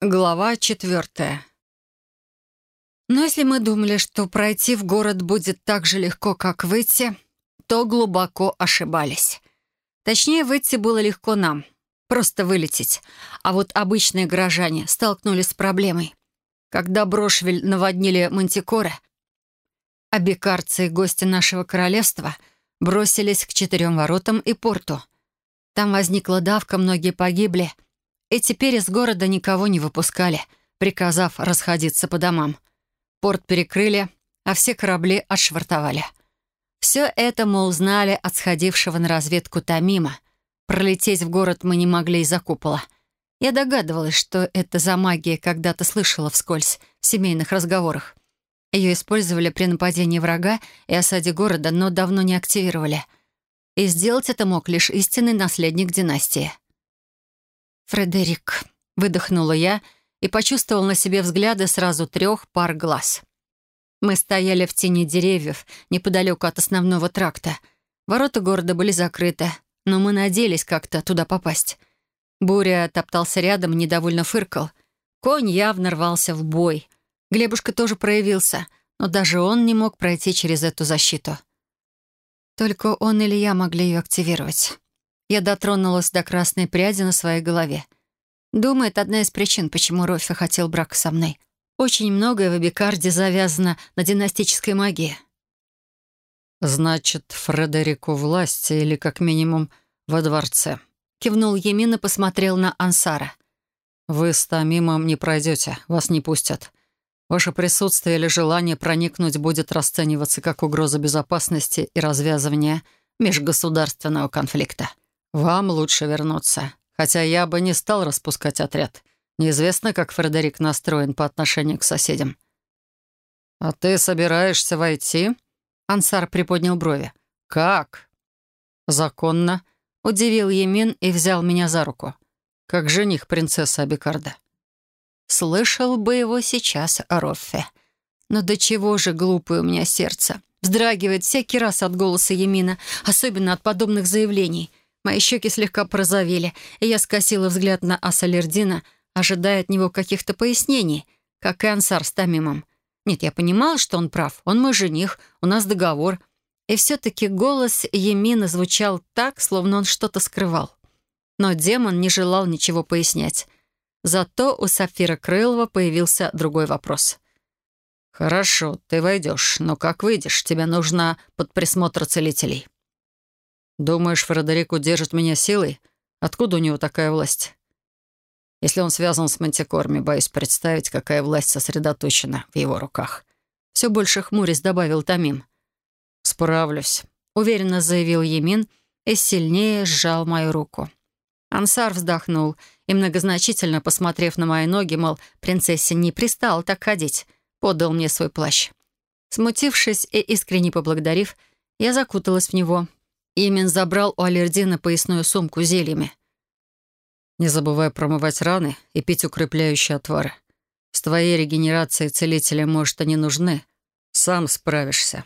Глава четвертая. Но если мы думали, что пройти в город будет так же легко, как выйти, то глубоко ошибались. Точнее, выйти было легко нам. Просто вылететь. А вот обычные горожане столкнулись с проблемой. Когда Брошвиль наводнили Мантикоры, абикарцы и гости нашего королевства бросились к четырем воротам и порту. Там возникла давка, многие погибли — и теперь из города никого не выпускали, приказав расходиться по домам. Порт перекрыли, а все корабли отшвартовали. Все это мы узнали от сходившего на разведку Тамима. Пролететь в город мы не могли из-за купола. Я догадывалась, что это за магия когда-то слышала вскользь в семейных разговорах. Ее использовали при нападении врага и осаде города, но давно не активировали. И сделать это мог лишь истинный наследник династии — «Фредерик», — выдохнула я и почувствовал на себе взгляды сразу трех пар глаз. Мы стояли в тени деревьев, неподалеку от основного тракта. Ворота города были закрыты, но мы надеялись как-то туда попасть. Буря топтался рядом, недовольно фыркал. Конь явно рвался в бой. Глебушка тоже проявился, но даже он не мог пройти через эту защиту. Только он или я могли ее активировать. Я дотронулась до красной пряди на своей голове. Думаю, это одна из причин, почему Рофи хотел брак со мной. Очень многое в Абикарде завязано на династической магии. «Значит, Фредерику власти или, как минимум, во дворце», — кивнул Емин и посмотрел на Ансара. «Вы с Тамимом не пройдете, вас не пустят. Ваше присутствие или желание проникнуть будет расцениваться как угроза безопасности и развязывания межгосударственного конфликта. «Вам лучше вернуться. Хотя я бы не стал распускать отряд. Неизвестно, как Фредерик настроен по отношению к соседям». «А ты собираешься войти?» Ансар приподнял брови. «Как?» «Законно», — удивил Емин и взял меня за руку. «Как жених принцессы Абикарда». Слышал бы его сейчас Роффе. Но до чего же глупое у меня сердце. Вздрагивает всякий раз от голоса Емина, особенно от подобных заявлений. Мои щеки слегка порозовели, и я скосила взгляд на Асалердина, ожидая от него каких-то пояснений, как и Ансар с Тамимом. Нет, я понимала, что он прав. Он мой жених, у нас договор. И все-таки голос Емина звучал так, словно он что-то скрывал. Но демон не желал ничего пояснять. Зато у Сафира Крылова появился другой вопрос. «Хорошо, ты войдешь, но как выйдешь, тебе нужно под присмотр целителей». «Думаешь, Фредерик удержит меня силой? Откуда у него такая власть?» Если он связан с Мантикорми, боюсь представить, какая власть сосредоточена в его руках. Все больше хмурясь добавил Тамим. «Справлюсь», — уверенно заявил Емин и сильнее сжал мою руку. Ансар вздохнул и, многозначительно посмотрев на мои ноги, мол, принцессе не пристала так ходить, подал мне свой плащ. Смутившись и искренне поблагодарив, я закуталась в него — Имен забрал у Алердина поясную сумку зельями. «Не забывай промывать раны и пить укрепляющие отвары. С твоей регенерацией целители, может, они нужны. Сам справишься».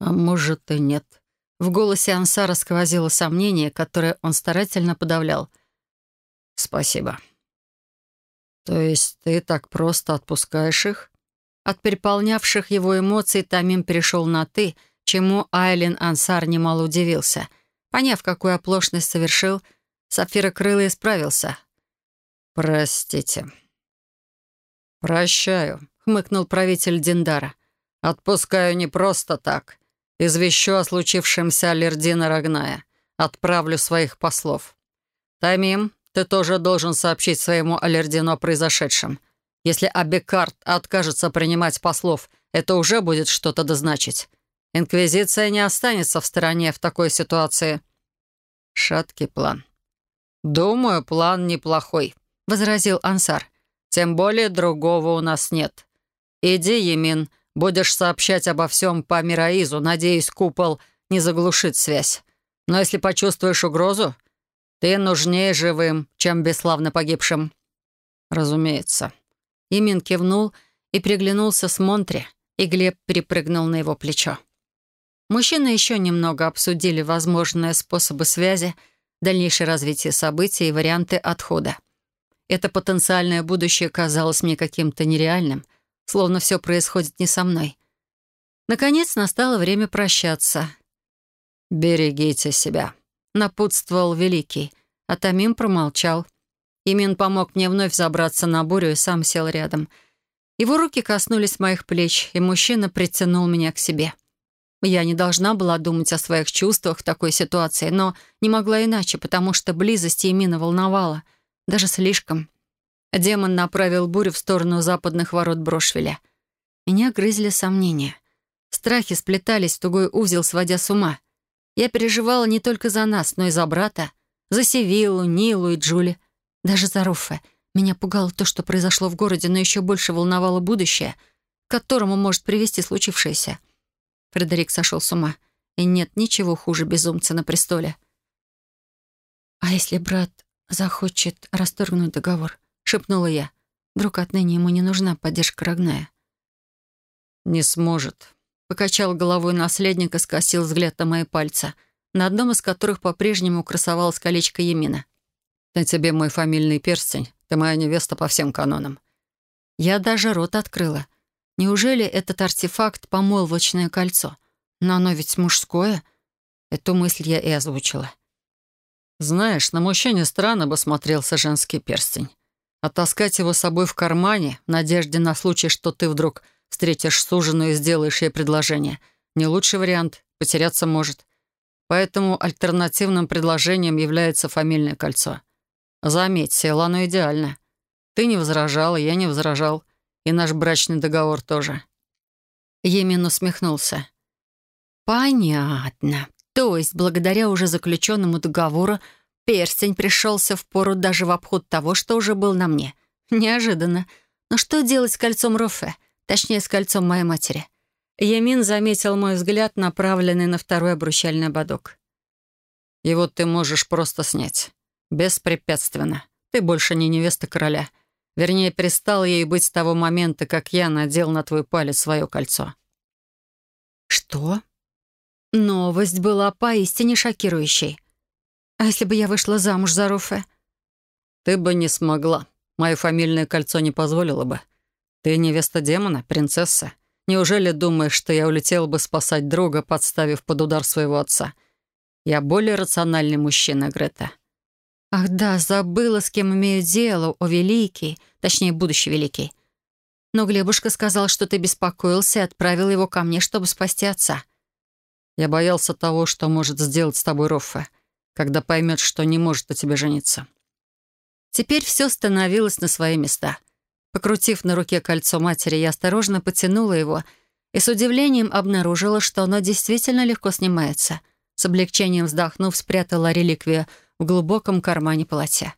«А может, и нет». В голосе Ансара сквозило сомнение, которое он старательно подавлял. «Спасибо». «То есть ты так просто отпускаешь их?» От переполнявших его эмоций Тамим перешел на «ты», чему Айлин Ансар немало удивился. Поняв, какую оплошность совершил, Сапфира Крыло исправился. «Простите». «Прощаю», — хмыкнул правитель Диндара. «Отпускаю не просто так. Извещу о случившемся Алердина Рогная. Отправлю своих послов. Тамим, ты тоже должен сообщить своему Алердину о произошедшем. Если Абекарт откажется принимать послов, это уже будет что-то дозначить. Инквизиция не останется в стороне в такой ситуации. Шаткий план. «Думаю, план неплохой», — возразил Ансар. «Тем более другого у нас нет. Иди, Емин, будешь сообщать обо всем по Мираизу. Надеюсь, купол не заглушит связь. Но если почувствуешь угрозу, ты нужнее живым, чем бесславно погибшим». «Разумеется». Емин кивнул и приглянулся с Монтри, и Глеб перепрыгнул на его плечо. Мужчины еще немного обсудили возможные способы связи, дальнейшее развитие событий и варианты отхода. Это потенциальное будущее казалось мне каким-то нереальным, словно все происходит не со мной. Наконец настало время прощаться. «Берегите себя», — напутствовал Великий, а Тамим промолчал. Имин помог мне вновь забраться на бурю и сам сел рядом. Его руки коснулись моих плеч, и мужчина притянул меня к себе. Я не должна была думать о своих чувствах в такой ситуации, но не могла иначе, потому что близость Емина волновала. Даже слишком. Демон направил бурю в сторону западных ворот Брошвеля. Меня грызли сомнения. Страхи сплетались в тугой узел, сводя с ума. Я переживала не только за нас, но и за брата, за Севилу, Нилу и Джули, даже за Руффе. Меня пугало то, что произошло в городе, но еще больше волновало будущее, к которому может привести случившееся. Фредерик сошел с ума, и нет ничего хуже безумца на престоле. «А если брат захочет расторгнуть договор?» — шепнула я. «Вдруг отныне ему не нужна поддержка Рогная?» «Не сможет», — покачал головой наследник и скосил взгляд на мои пальцы, на одном из которых по-прежнему красовалось колечко Емина. «На тебе мой фамильный перстень. Ты моя невеста по всем канонам». Я даже рот открыла — Неужели этот артефакт — помолвочное кольцо? Но оно ведь мужское. Эту мысль я и озвучила. Знаешь, на мужчине странно бы смотрелся женский перстень. А таскать его с собой в кармане, в надежде на случай, что ты вдруг встретишь суженую и сделаешь ей предложение, не лучший вариант, потеряться может. Поэтому альтернативным предложением является фамильное кольцо. Заметь, села оно идеально. Ты не возражала, я не возражал. И наш брачный договор тоже». Емин усмехнулся. «Понятно. То есть, благодаря уже заключенному договору, перстень пришелся в пору даже в обход того, что уже был на мне. Неожиданно. Но что делать с кольцом Рофе? Точнее, с кольцом моей матери?» Емин заметил мой взгляд, направленный на второй обручальный ободок. «Его ты можешь просто снять. Беспрепятственно. Ты больше не невеста короля. Вернее, перестал ей быть с того момента, как я надел на твой палец свое кольцо. Что? Новость была поистине шокирующей. А если бы я вышла замуж за Руфе? Ты бы не смогла. Мое фамильное кольцо не позволило бы. Ты невеста демона, принцесса. Неужели думаешь, что я улетела бы спасать друга, подставив под удар своего отца? Я более рациональный мужчина, Грета. Ах да, забыла, с кем имею дело, о великий, точнее, будущий великий. Но Глебушка сказал, что ты беспокоился и отправил его ко мне, чтобы спасти отца. Я боялся того, что может сделать с тобой Роффе, когда поймет, что не может на тебе жениться. Теперь все становилось на свои места. Покрутив на руке кольцо матери, я осторожно потянула его и с удивлением обнаружила, что оно действительно легко снимается. С облегчением вздохнув, спрятала реликвию в глубоком кармане платья.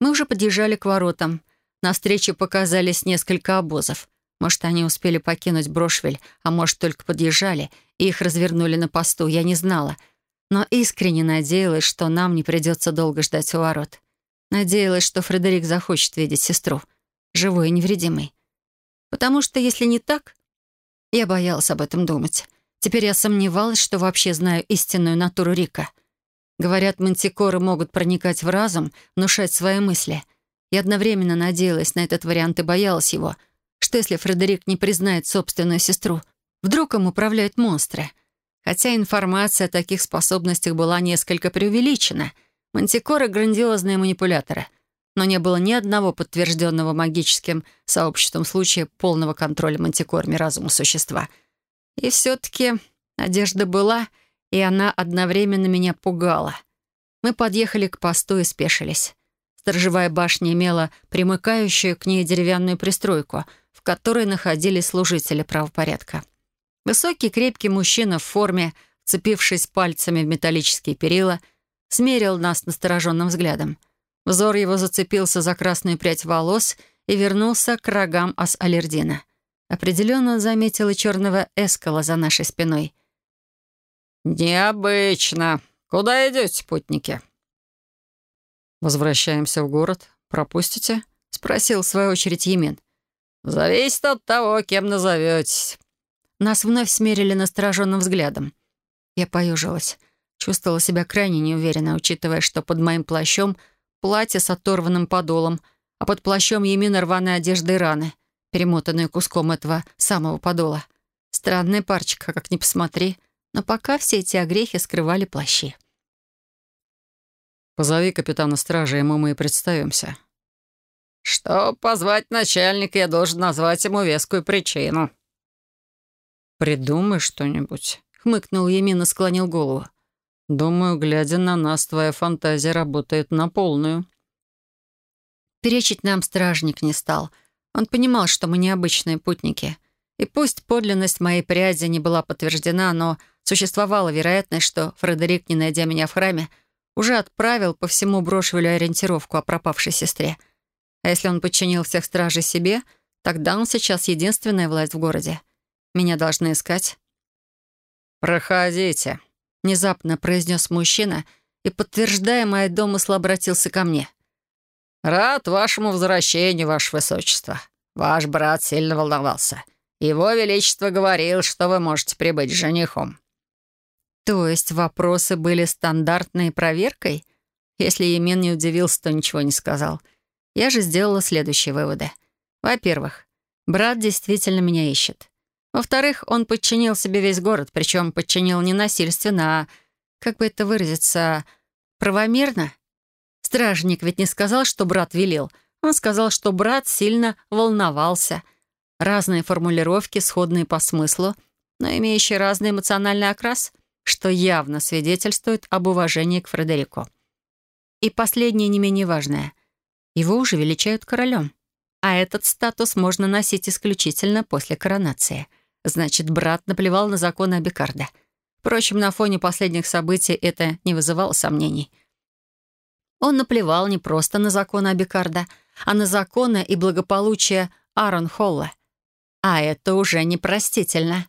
Мы уже подъезжали к воротам. На встрече показались несколько обозов. Может, они успели покинуть Брошвель, а может, только подъезжали, и их развернули на посту, я не знала. Но искренне надеялась, что нам не придется долго ждать у ворот. Надеялась, что Фредерик захочет видеть сестру, живой и невредимой. Потому что, если не так, я боялась об этом думать. Теперь я сомневалась, что вообще знаю истинную натуру Рика — Говорят, мантикоры могут проникать в разум, внушать свои мысли. И одновременно надеялась на этот вариант и боялась его. Что если Фредерик не признает собственную сестру? Вдруг им управляют монстры? Хотя информация о таких способностях была несколько преувеличена. Мантикоры — грандиозные манипуляторы. Но не было ни одного подтвержденного магическим сообществом случая полного контроля мантикорами разума существа. И все-таки надежда была — и она одновременно меня пугала. Мы подъехали к посту и спешились. Сторожевая башня имела примыкающую к ней деревянную пристройку, в которой находились служители правопорядка. Высокий крепкий мужчина в форме, вцепившись пальцами в металлические перила, смерил нас настороженным взглядом. Взор его зацепился за красную прядь волос и вернулся к рогам Ас-Алердина. Определенно он заметил и черного эскала за нашей спиной — «Необычно. Куда идете, путники?» «Возвращаемся в город. Пропустите?» — спросил в свою очередь Емин. «Зависит от того, кем назоветесь». Нас вновь смерили настороженным взглядом. Я поежилась. Чувствовала себя крайне неуверенно, учитывая, что под моим плащом платье с оторванным подолом, а под плащом Емина рваная одежда и раны, перемотанные куском этого самого подола. Странная парочка, как ни посмотри, но пока все эти огрехи скрывали плащи. «Позови капитана стражи, ему мы и представимся». «Что позвать начальника, я должен назвать ему вескую причину». «Придумай что-нибудь», — хмыкнул Емин и склонил голову. «Думаю, глядя на нас, твоя фантазия работает на полную». Перечить нам стражник не стал. Он понимал, что мы необычные путники. И пусть подлинность моей пряди не была подтверждена, но существовала вероятность, что Фредерик, не найдя меня в храме, уже отправил по всему Брошвелю ориентировку о пропавшей сестре. А если он подчинил всех стражей себе, тогда он сейчас единственная власть в городе. Меня должны искать. «Проходите», — внезапно произнес мужчина и, подтверждая мои домыслы, обратился ко мне — «Рад вашему возвращению, ваше высочество. Ваш брат сильно волновался. Его Величество говорил, что вы можете прибыть с женихом». «То есть вопросы были стандартной проверкой?» Если Емин не удивился, то ничего не сказал. Я же сделала следующие выводы. Во-первых, брат действительно меня ищет. Во-вторых, он подчинил себе весь город, причем подчинил не насильственно, а, как бы это выразиться, правомерно Стражник ведь не сказал, что брат велел. Он сказал, что брат сильно волновался. Разные формулировки, сходные по смыслу, но имеющие разный эмоциональный окрас, что явно свидетельствует об уважении к Фредерику. И последнее не менее важное. Его уже величают королем. А этот статус можно носить исключительно после коронации. Значит, брат наплевал на законы Абикарда. Впрочем, на фоне последних событий это не вызывало сомнений. Он наплевал не просто на законы Абикарда, а на законы и благополучие Аарон Холла. А это уже непростительно.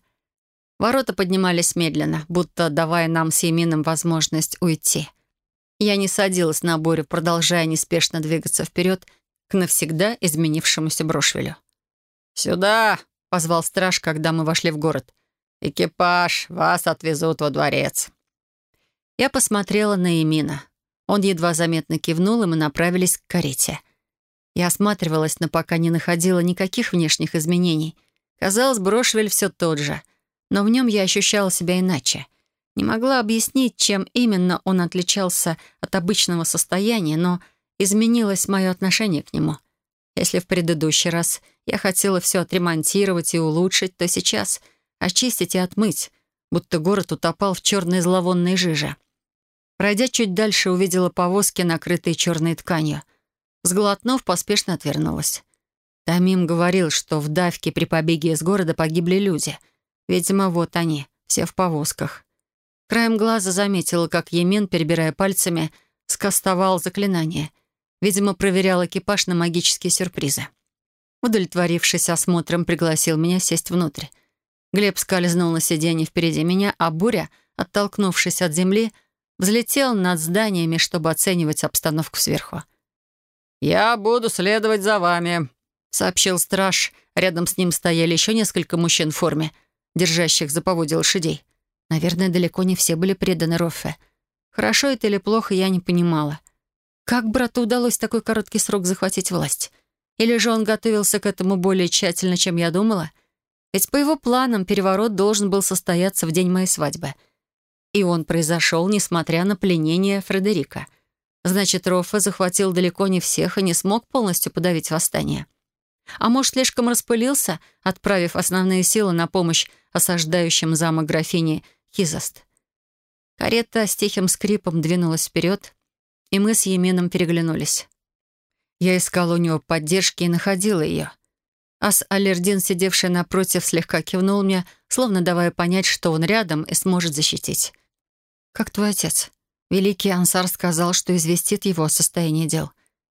Ворота поднимались медленно, будто давая нам с Емином возможность уйти. Я не садилась на бурю, продолжая неспешно двигаться вперед к навсегда изменившемуся Брошвелю. «Сюда!» — позвал страж, когда мы вошли в город. «Экипаж, вас отвезут во дворец». Я посмотрела на Емина. Он едва заметно кивнул, и мы направились к карете. Я осматривалась, но пока не находила никаких внешних изменений. Казалось, Брошвель все тот же, но в нем я ощущала себя иначе. Не могла объяснить, чем именно он отличался от обычного состояния, но изменилось мое отношение к нему. Если в предыдущий раз я хотела все отремонтировать и улучшить, то сейчас очистить и отмыть, будто город утопал в черной зловонной жиже. Пройдя чуть дальше, увидела повозки, накрытые черной тканью. Сглотнув, поспешно отвернулась. Тамим говорил, что в давке при побеге из города погибли люди. Видимо, вот они, все в повозках. Краем глаза заметила, как Емен, перебирая пальцами, скостовал заклинание. Видимо, проверял экипаж на магические сюрпризы. Удовлетворившись осмотром, пригласил меня сесть внутрь. Глеб скользнул на сиденье впереди меня, а Буря, оттолкнувшись от земли, взлетел над зданиями, чтобы оценивать обстановку сверху. «Я буду следовать за вами», — сообщил страж. Рядом с ним стояли еще несколько мужчин в форме, держащих за поводья лошадей. Наверное, далеко не все были преданы Роффе. Хорошо это или плохо, я не понимала. Как брату удалось такой короткий срок захватить власть? Или же он готовился к этому более тщательно, чем я думала? Ведь по его планам переворот должен был состояться в день моей свадьбы — и он произошел, несмотря на пленение Фредерика. Значит, Роффа захватил далеко не всех и не смог полностью подавить восстание. А может, слишком распылился, отправив основные силы на помощь осаждающим замок графини Хизаст. Карета с тихим скрипом двинулась вперед, и мы с Еменом переглянулись. Я искала у него поддержки и находила ее. Ас Алердин, сидевший напротив, слегка кивнул мне, словно давая понять, что он рядом и сможет защитить. «Как твой отец?» Великий Ансар сказал, что известит его о состоянии дел.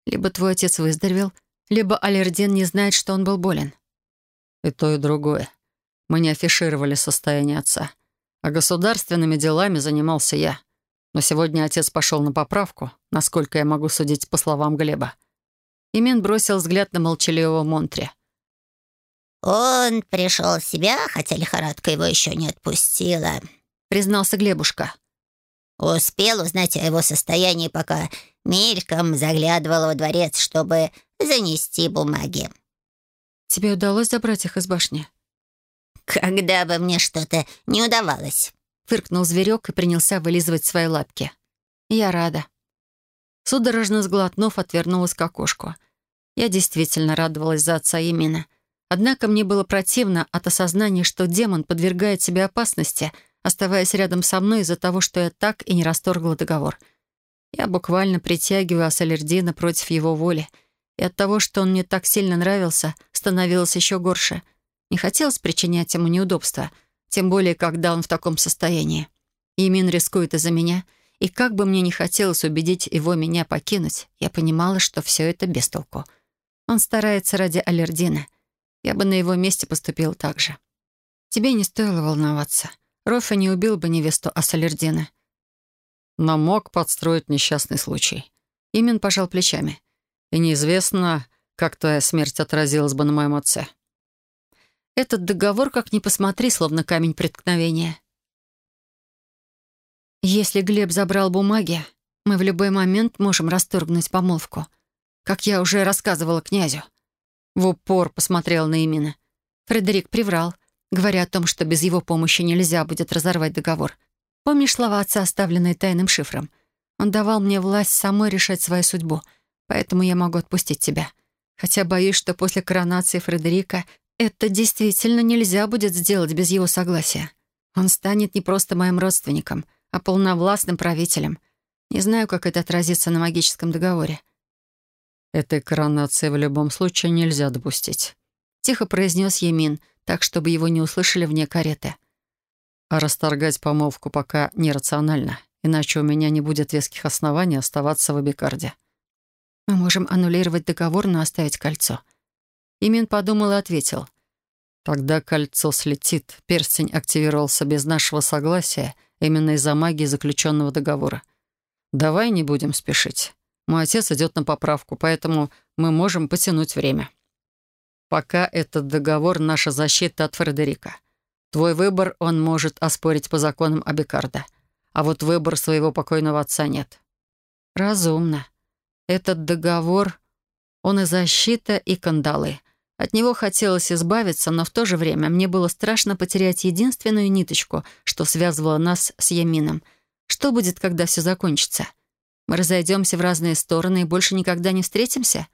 Либо твой отец выздоровел, либо Алердин не знает, что он был болен. И то, и другое. Мы не афишировали состояние отца. А государственными делами занимался я. Но сегодня отец пошел на поправку, насколько я могу судить по словам Глеба. Имен бросил взгляд на молчаливого Монтри. «Он пришел в себя, хотя лихорадка его еще не отпустила», — признался Глебушка. Успел узнать о его состоянии, пока мельком заглядывал во дворец, чтобы занести бумаги. Тебе удалось забрать их из башни? Когда бы мне что-то не удавалось. Фыркнул зверек и принялся вылизывать свои лапки. Я рада. Судорожно сглотнув, отвернулась к окошку. Я действительно радовалась за отца Емина. Однако мне было противно от осознания, что демон подвергает себе опасности, оставаясь рядом со мной из-за того, что я так и не расторгла договор. Я буквально притягиваю Ассалердина против его воли. И от того, что он мне так сильно нравился, становилось еще горше. Не хотелось причинять ему неудобства, тем более, когда он в таком состоянии. Емин рискует из-за меня, и как бы мне не хотелось убедить его меня покинуть, я понимала, что все это без толку. Он старается ради Аллердина. Я бы на его месте поступил так же. Тебе не стоило волноваться. Рофа не убил бы невесту Ассалердина. Но мог подстроить несчастный случай. Имин пожал плечами. И неизвестно, как твоя смерть отразилась бы на моем отце. Этот договор, как ни посмотри, словно камень преткновения. Если Глеб забрал бумаги, мы в любой момент можем расторгнуть помолвку как я уже рассказывала князю. В упор посмотрел на Имина. Фредерик приврал, говоря о том, что без его помощи нельзя будет разорвать договор. Помнишь слова отца, оставленные тайным шифром? Он давал мне власть самой решать свою судьбу, поэтому я могу отпустить тебя. Хотя боюсь, что после коронации Фредерика это действительно нельзя будет сделать без его согласия. Он станет не просто моим родственником, а полновластным правителем. Не знаю, как это отразится на магическом договоре. «Этой коронации в любом случае нельзя допустить», — тихо произнес Емин, так, чтобы его не услышали вне кареты. «А расторгать помолвку пока нерационально, иначе у меня не будет веских оснований оставаться в Абикарде». «Мы можем аннулировать договор, но оставить кольцо». Емин подумал и ответил. «Тогда кольцо слетит. Перстень активировался без нашего согласия именно из-за магии заключенного договора. Давай не будем спешить». Мой отец идет на поправку, поэтому мы можем потянуть время. Пока этот договор — наша защита от Фредерика. Твой выбор он может оспорить по законам Абикарда, а вот выбор своего покойного отца нет. Разумно. Этот договор, он и защита, и кандалы. От него хотелось избавиться, но в то же время мне было страшно потерять единственную ниточку, что связывало нас с Ямином. Что будет, когда все закончится? — мы разойдемся в разные стороны и больше никогда не встретимся?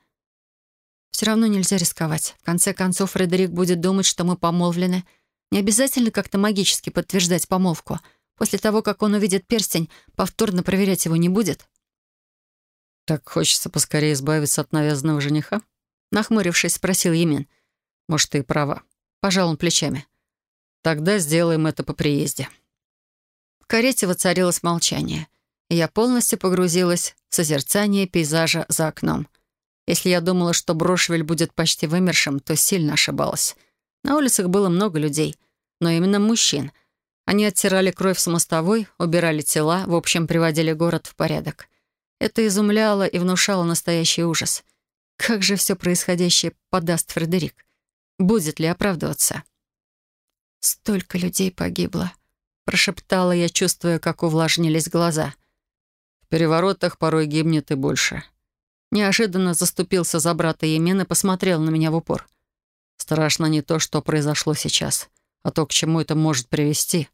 Все равно нельзя рисковать. В конце концов, Фредерик будет думать, что мы помолвлены. Не обязательно как-то магически подтверждать помолвку. После того, как он увидит перстень, повторно проверять его не будет. «Так хочется поскорее избавиться от навязанного жениха?» Нахмурившись, спросил Емин. «Может, ты и права». Пожал он плечами. «Тогда сделаем это по приезде». В карете воцарилось молчание и я полностью погрузилась в созерцание пейзажа за окном. Если я думала, что Брошвель будет почти вымершим, то сильно ошибалась. На улицах было много людей, но именно мужчин. Они оттирали кровь с мостовой, убирали тела, в общем, приводили город в порядок. Это изумляло и внушало настоящий ужас. Как же все происходящее подаст Фредерик? Будет ли оправдываться? «Столько людей погибло», — прошептала я, чувствуя, как увлажнились глаза — в переворотах порой гибнет и больше. Неожиданно заступился за брата Емен и посмотрел на меня в упор. Страшно не то, что произошло сейчас, а то, к чему это может привести.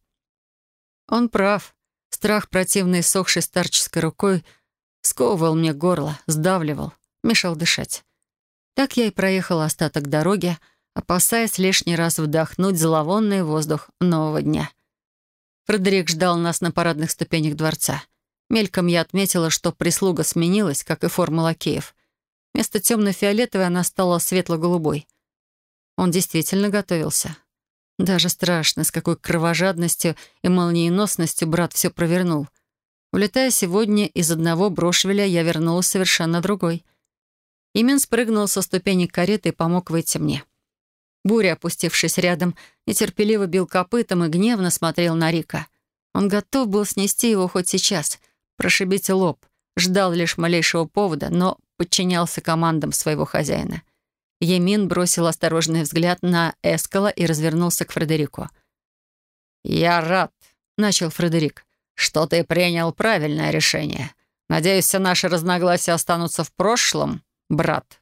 Он прав. Страх, противный сохшей старческой рукой, сковывал мне горло, сдавливал, мешал дышать. Так я и проехала остаток дороги, опасаясь лишний раз вдохнуть зловонный воздух нового дня. Фредерик ждал нас на парадных ступенях дворца — Мельком я отметила, что прислуга сменилась, как и форма лакеев. Вместо темно-фиолетовой она стала светло-голубой. Он действительно готовился. Даже страшно, с какой кровожадностью и молниеносностью брат все провернул. Улетая сегодня из одного брошвеля, я вернулась совершенно другой. Имен спрыгнул со ступени кареты и помог выйти мне. Буря, опустившись рядом, нетерпеливо бил копытом и гневно смотрел на Рика. Он готов был снести его хоть сейчас — прошибить лоб, ждал лишь малейшего повода, но подчинялся командам своего хозяина. Емин бросил осторожный взгляд на Эскала и развернулся к Фредерику. «Я рад», — начал Фредерик. что ты принял правильное решение. Надеюсь, все наши разногласия останутся в прошлом, брат».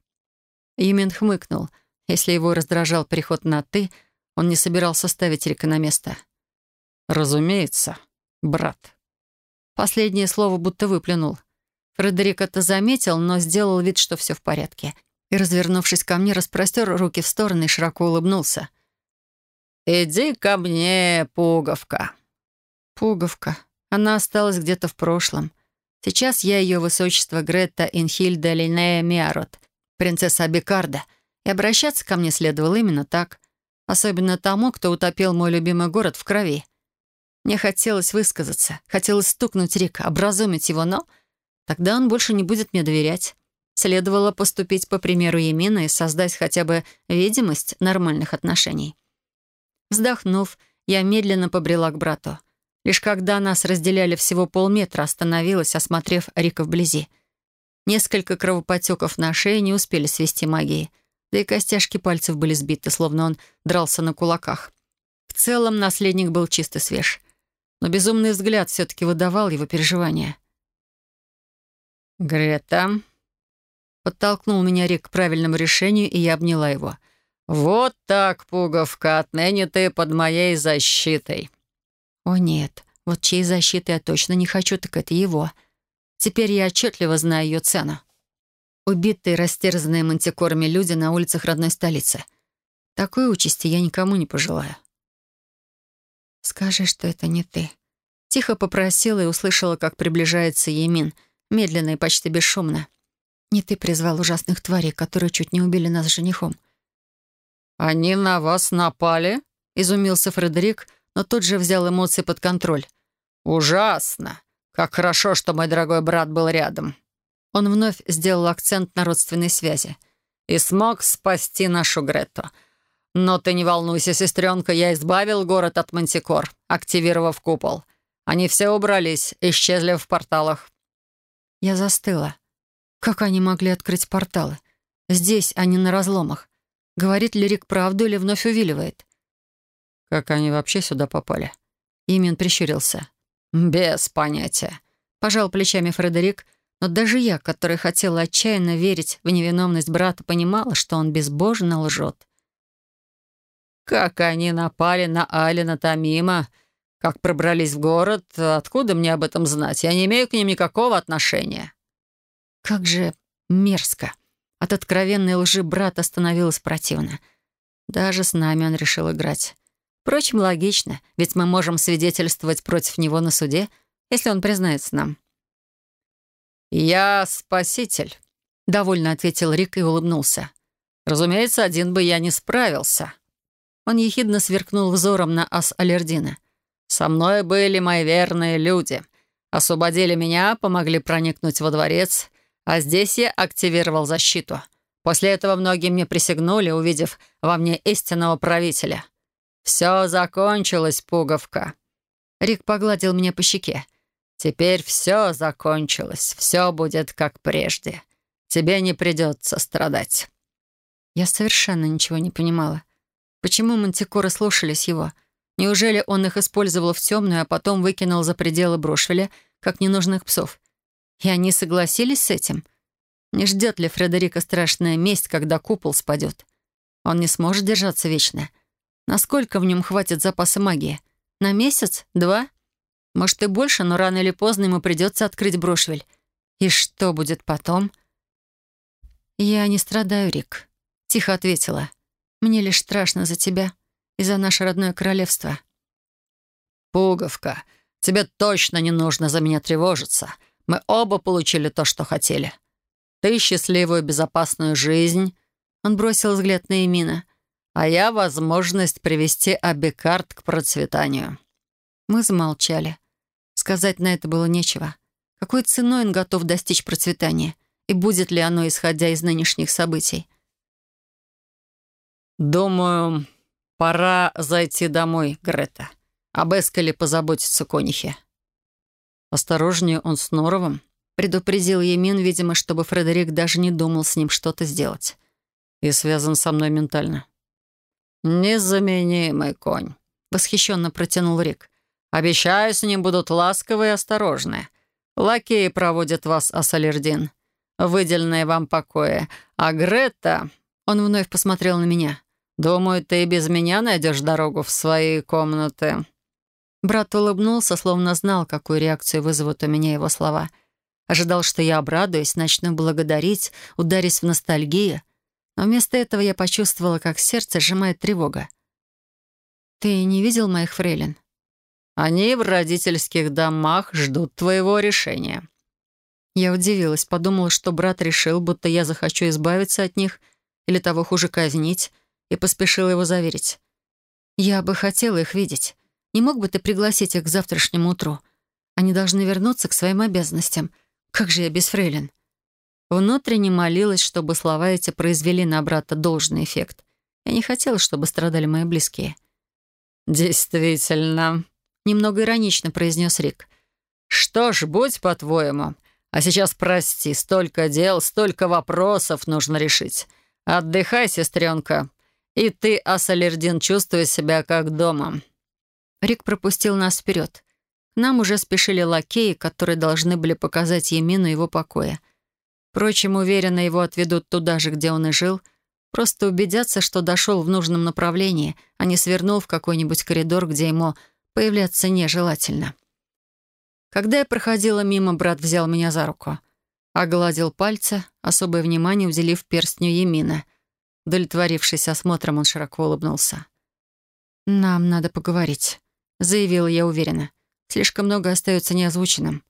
Юмин хмыкнул. Если его раздражал переход на «ты», он не собирался ставить Рика на место. «Разумеется, брат». Последнее слово будто выплюнул. Фредерик это заметил, но сделал вид, что все в порядке. И, развернувшись ко мне, распростер руки в стороны и широко улыбнулся. «Иди ко мне, пуговка». Пуговка. Она осталась где-то в прошлом. Сейчас я ее высочество Гретта Инхильда Линея Миарот, принцесса Абикарда, и обращаться ко мне следовало именно так. Особенно тому, кто утопил мой любимый город в крови. Мне хотелось высказаться, хотелось стукнуть Рика, образумить его, но тогда он больше не будет мне доверять. Следовало поступить по примеру Емина и создать хотя бы видимость нормальных отношений. Вздохнув, я медленно побрела к брату. Лишь когда нас разделяли всего полметра, остановилась, осмотрев Рика вблизи. Несколько кровопотеков на шее не успели свести магией, да и костяшки пальцев были сбиты, словно он дрался на кулаках. В целом наследник был чисто свеж, но безумный взгляд все-таки выдавал его переживания. «Грета», — подтолкнул меня Рик к правильному решению, и я обняла его. «Вот так, пуговка, отныне ты под моей защитой». О нет, вот чьей защиты я точно не хочу, так это его. Теперь я отчетливо знаю ее цену. Убитые, растерзанные мантикорами люди на улицах родной столицы. Такой участи я никому не пожелаю. «Скажи, что это не ты». Тихо попросила и услышала, как приближается Емин, медленно и почти бесшумно. «Не ты призвал ужасных тварей, которые чуть не убили нас с женихом». «Они на вас напали?» — изумился Фредерик — но тут же взял эмоции под контроль. «Ужасно! Как хорошо, что мой дорогой брат был рядом!» Он вновь сделал акцент на родственной связи. «И смог спасти нашу Грету. Но ты не волнуйся, сестренка, я избавил город от мантикор, активировав купол. Они все убрались, исчезли в порталах». Я застыла. Как они могли открыть порталы? Здесь, а не на разломах. Говорит ли Рик правду или вновь увиливает? Как они вообще сюда попали?» Имен прищурился. «Без понятия», — пожал плечами Фредерик, но даже я, которая хотела отчаянно верить в невиновность брата, понимала, что он безбожно лжет. «Как они напали на Алина Тамима, как пробрались в город, откуда мне об этом знать? Я не имею к ним никакого отношения». Как же мерзко. От откровенной лжи брата становилось противно. Даже с нами он решил играть. Впрочем, логично, ведь мы можем свидетельствовать против него на суде, если он признается нам. «Я спаситель», — довольно ответил Рик и улыбнулся. «Разумеется, один бы я не справился». Он ехидно сверкнул взором на ас Алердина. «Со мной были мои верные люди. Освободили меня, помогли проникнуть во дворец, а здесь я активировал защиту. После этого многие мне присягнули, увидев во мне истинного правителя. «Все закончилось, пуговка». Рик погладил меня по щеке. «Теперь все закончилось. Все будет как прежде. Тебе не придется страдать». Я совершенно ничего не понимала. Почему мантикоры слушались его? Неужели он их использовал в темную, а потом выкинул за пределы Брошвеля, как ненужных псов? И они согласились с этим? Не ждет ли Фредерика страшная месть, когда купол спадет? Он не сможет держаться вечно. Насколько в нем хватит запаса магии? На месяц? Два? Может и больше, но рано или поздно ему придется открыть Брошвель. И что будет потом? «Я не страдаю, Рик», — тихо ответила. «Мне лишь страшно за тебя и за наше родное королевство». «Пуговка, тебе точно не нужно за меня тревожиться. Мы оба получили то, что хотели. Ты счастливую, безопасную жизнь». Он бросил взгляд на Эмина а я возможность привести Абикард к процветанию». Мы замолчали. Сказать на это было нечего. Какой ценой он готов достичь процветания? И будет ли оно, исходя из нынешних событий? «Думаю, пора зайти домой, Грета. Об Эскале позаботиться конихи». «Осторожнее, он с Норовым», — предупредил Емин, видимо, чтобы Фредерик даже не думал с ним что-то сделать. «И связан со мной ментально. «Незаменимый конь», — восхищенно протянул Рик. Обещаю, с ним будут ласковы и осторожны. Лакеи проводят вас, Ассалердин, в выделенные вам покои. А Грета...» Он вновь посмотрел на меня. «Думаю, ты и без меня найдешь дорогу в свои комнаты». Брат улыбнулся, словно знал, какую реакцию вызовут у меня его слова. Ожидал, что я обрадуюсь, начну благодарить, ударюсь в ностальгию. Но вместо этого я почувствовала, как сердце сжимает тревога. «Ты не видел моих фрейлин?» «Они в родительских домах ждут твоего решения». Я удивилась, подумала, что брат решил, будто я захочу избавиться от них или того хуже казнить, и поспешила его заверить. «Я бы хотела их видеть. Не мог бы ты пригласить их к завтрашнему утру? Они должны вернуться к своим обязанностям. Как же я без фрейлин?» Внутренне молилась, чтобы слова эти произвели на брата должный эффект. Я не хотела, чтобы страдали мои близкие. «Действительно», — немного иронично произнес Рик. «Что ж, будь по-твоему. А сейчас прости, столько дел, столько вопросов нужно решить. Отдыхай, сестренка. И ты, Асалердин, чувствуй себя как дома». Рик пропустил нас вперед. К нам уже спешили лакеи, которые должны были показать Емину его покоя. Впрочем, уверенно его отведут туда же, где он и жил, просто убедятся, что дошел в нужном направлении, а не свернул в какой-нибудь коридор, где ему появляться нежелательно. Когда я проходила мимо, брат взял меня за руку. Огладил пальцы, особое внимание уделив перстню Емина. Удовлетворившись осмотром, он широко улыбнулся. «Нам надо поговорить», — заявила я уверенно. «Слишком много остается неозвученным».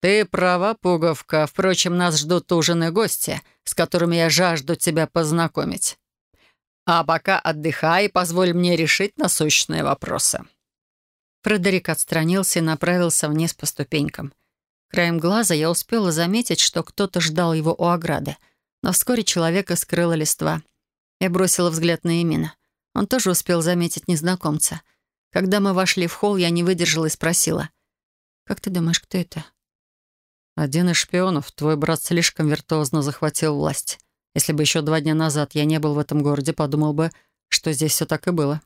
«Ты права, пуговка. Впрочем, нас ждут ужин и гости, с которыми я жажду тебя познакомить. А пока отдыхай и позволь мне решить насущные вопросы». Фредерик отстранился и направился вниз по ступенькам. Краем глаза я успела заметить, что кто-то ждал его у ограды, но вскоре человека скрыла листва. Я бросила взгляд на Эмина. Он тоже успел заметить незнакомца. Когда мы вошли в холл, я не выдержала и спросила. «Как ты думаешь, кто это?» Один из шпионов, твой брат слишком виртуозно захватил власть. Если бы еще два дня назад я не был в этом городе, подумал бы, что здесь все так и было.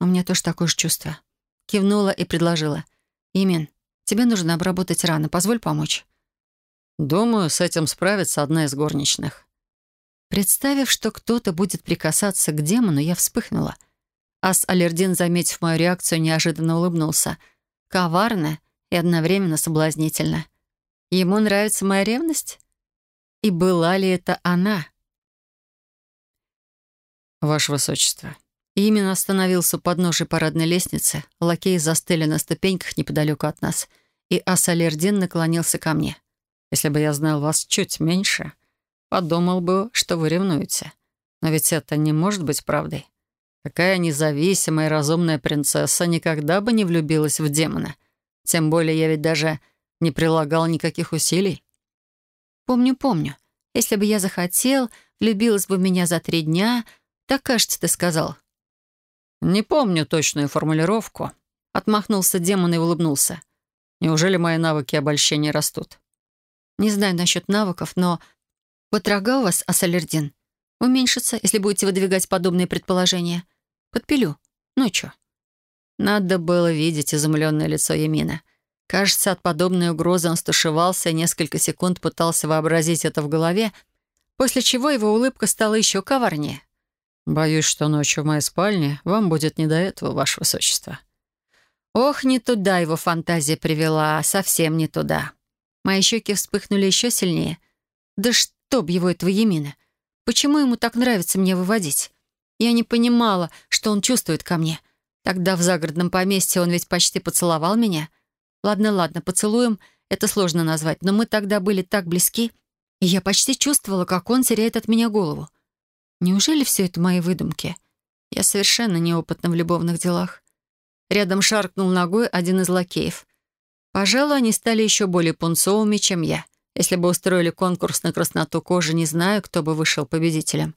У меня тоже такое же чувство. Кивнула и предложила. Имен, тебе нужно обработать раны. Позволь помочь. Думаю, с этим справится одна из горничных. Представив, что кто-то будет прикасаться к демону, я вспыхнула. Ас Алердин, заметив мою реакцию, неожиданно улыбнулся. Коварно и одновременно соблазнительно. Ему нравится моя ревность? И была ли это она? «Ваше Высочество». именно остановился у подножия парадной лестницы. Лакеи застыли на ступеньках неподалеку от нас, и Асалердин наклонился ко мне. «Если бы я знал вас чуть меньше, подумал бы, что вы ревнуете. Но ведь это не может быть правдой. Такая независимая и разумная принцесса никогда бы не влюбилась в демона. Тем более я ведь даже не прилагал никаких усилий? Помню, помню. Если бы я захотел, влюбилась бы меня за три дня. Так, кажется, ты сказал. Не помню точную формулировку. Отмахнулся демон и улыбнулся. Неужели мои навыки обольщения растут? Не знаю насчет навыков, но... Вот у вас, Ассалердин, уменьшится, если будете выдвигать подобные предположения. Подпилю. Ночью. Надо было видеть изумленное лицо Емина. Кажется, от подобной угрозы он стушевался и несколько секунд пытался вообразить это в голове, после чего его улыбка стала еще коварнее. «Боюсь, что ночью в моей спальне вам будет не до этого, ваше высочество». Ох, не туда его фантазия привела, совсем не туда. Мои щеки вспыхнули еще сильнее. Да чтоб его этого Емина! Почему ему так нравится мне выводить? Я не понимала, что он чувствует ко мне. Тогда в загородном поместье он ведь почти поцеловал меня — Ладно, ладно, поцелуем — это сложно назвать, но мы тогда были так близки, и я почти чувствовала, как он теряет от меня голову. Неужели все это мои выдумки? Я совершенно неопытна в любовных делах. Рядом шаркнул ногой один из лакеев. Пожалуй, они стали еще более пунцовыми, чем я. Если бы устроили конкурс на красноту кожи, не знаю, кто бы вышел победителем.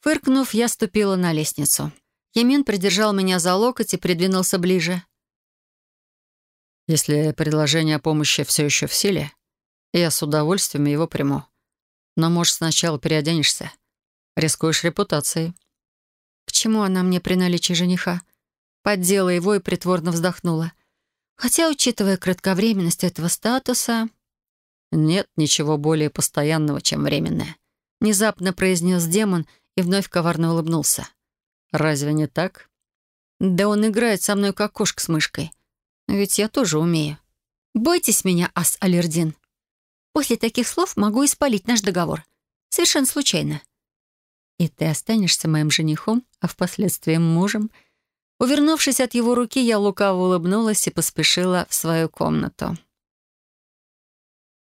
Фыркнув, я ступила на лестницу. Емин придержал меня за локоть и придвинулся ближе. Если предложение о помощи все еще в силе, я с удовольствием его приму. Но, может, сначала переоденешься. Рискуешь репутацией. К чему она мне при наличии жениха? поддела его и притворно вздохнула. Хотя, учитывая кратковременность этого статуса... «Нет ничего более постоянного, чем временное», — внезапно произнес демон и вновь коварно улыбнулся. «Разве не так?» «Да он играет со мной, как кошка с мышкой. Ведь я тоже умею. Бойтесь меня, ас-аллердин. После таких слов могу испалить наш договор. Совершенно случайно. И ты останешься моим женихом, а впоследствии мужем». Увернувшись от его руки, я лукаво улыбнулась и поспешила в свою комнату.